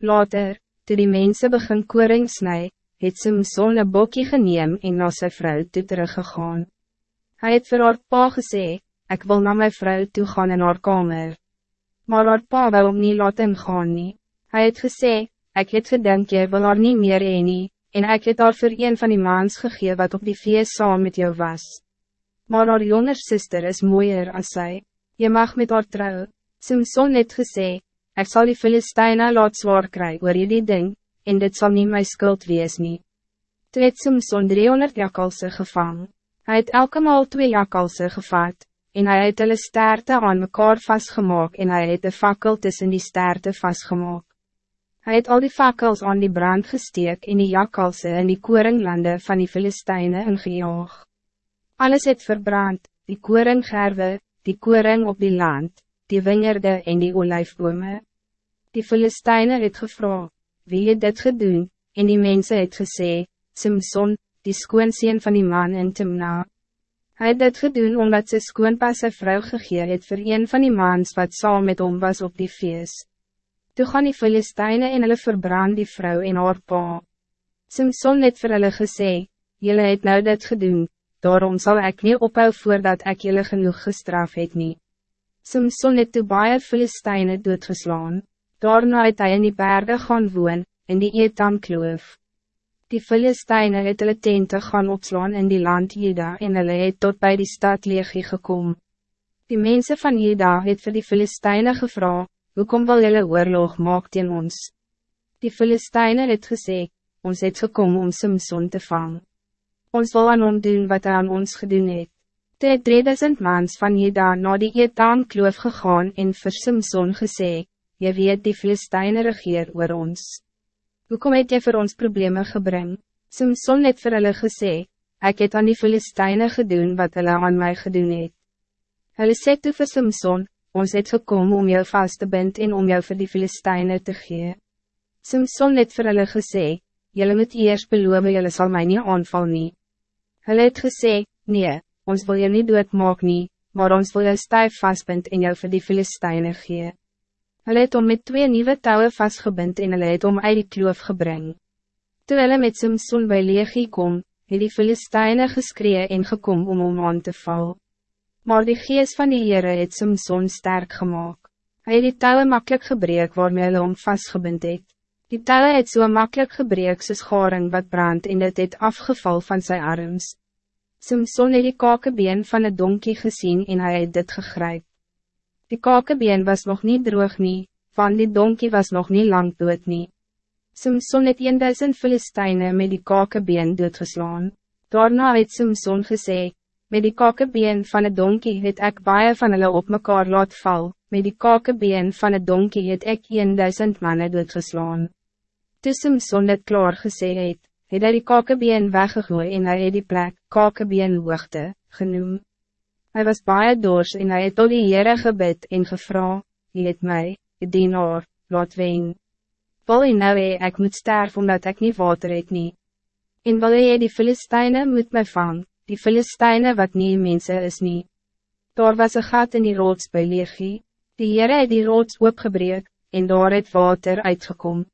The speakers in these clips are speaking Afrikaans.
Later, toe die mense begin koring snij, het Simson een bokkie geneem en na sy vrou toe teruggegaan. Hij het vir haar pa gesê, ek wil na my vrou toe gaan in haar kamer. Maar haar pa wil om nie laat hem gaan nie. Hy het gesê, ek het gedink jy wil haar nie meer heen nie, en ek het haar vir een van die maans gegee wat op die feest saam met jou was. Maar haar jonger sister is mooier als zij. Je mag met haar trouw. Simson het gesê, ik zal die Filisteine laat zwaar krijgen oor jullie ding, en dit zal niet mijn schuld wees nie. Toe het Simson 300 jakalse gevang. Hij het elke maal twee jakalse gevat, en hij het hulle sterte aan mekaar vastgemaak en hij het de fakkel tussen die sterte vastgemaak. Hij het al die fakkels aan die brand gesteek in die jakalse en die koringlande van die Filisteine ingejaag. Alles het verbrand, die koringgerwe, die koring op die land, die wingerde en die olijfbome. Die Filisteine het gevra, wie het dit gedoen, en die mensen het gesê, Simson, die skoonseen van die man in Timna. Hij het dit gedoen omdat sy skoonpas sy vrou gegee het vir een van die mans wat saam met hom was op die feest. Toe gaan die Filisteine en hulle verbrand die vrou en haar pa. Simson het vir hulle gesê, Julle het nou dit gedoen, daarom zal ik niet ophou voordat ik jullie genoeg gestraf het nie. Simson het toe baie Filisteine doodgeslaan, daarna het hy in die berge gaan woon, in die Etam kloof. Die Filisteine het hulle tente gaan opslaan in die land Jeda en hulle het tot bij die stad Legie gekom. Die mensen van Jeda het vir die Filisteine gevra, hoekom wil julle oorlog maak teen ons? Die Filisteine het gesê, ons het gekom om Simson te vangen. Ons wil aan hom doen wat hij aan ons gedoen het. Toe het 3000 mans van Jeda na die Etaan kloof gegaan en vir Simson gesê, je weet die Filisteine regeer oor ons. Hoekom het jy voor ons problemen gebring? Simson het vir hulle gesê, ek het aan die Filisteine gedoen wat hulle aan mij gedoen het. Hulle sê toe vir Simson, ons het gekom om jou vast te bind en om jou vir die Filisteine te gee. Simson het vir hulle gesê, julle moet eers beloof julle sal mij niet aanval nie. Hulle het gesê, nee, ons wil jou niet doodmaak nie, maar ons wil jou stijf vastbind en jou vir die Filisteine gee. Hulle het om met twee nieuwe touwen vastgebind en hulle het om uit die kloof gebring. Toe hulle met Simson by Legie kom, het die Filisteine geskree en gekom om om aan te val. Maar die geest van die Heere het Simson sterk gemaakt. Hij het die touwen makkelijk gebreek waarmee hulle om vastgebind het. Die touwen het so makkelijk gebreek soos garing wat brand en het het afgeval van zijn arms. Simson het die kakebeen van het donkie gezien en hij het dit gegryp. Die kakebeen was nog niet droog nie, van die donkie was nog niet lang dood nie. Simson het 1000 Filisteine met die kakebeen doodgeslaan. Daarna het Simson gesê, met die kakebeen van het donkie het ek baie van hulle op mekaar laat val, met die kakebeen van het donkie het ek 1000 mannen doodgeslaan. Toe Simson het klaar gesê het, het hy die kakebeen weggegooi en hy het die plek, kakebeen hoogte, genoemd. Hij was baie doors en hij het tot die Heere gebid en gevra, Hy het my, die dienaar, laat wen. Wil hy nou hee, ek moet sterf omdat ik niet water het nie. En wil hy die Filisteine moet my vang, die Filisteine wat nie mense is nie. Daar was een gat in die rots by Legie, die Heere het die rots oopgebreek, en daar het water uitgekom.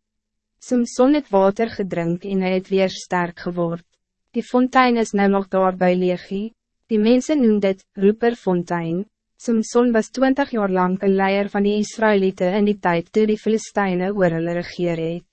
Simson het water gedrink en hy het weer sterk geword. Die fontein is nou nog daar by Legie. Die mensen noem dit Roeperfontein. Simson was twintig jaar lang een leier van die Israëlieten in die tijd toe die Filisteine oor hulle regeer het.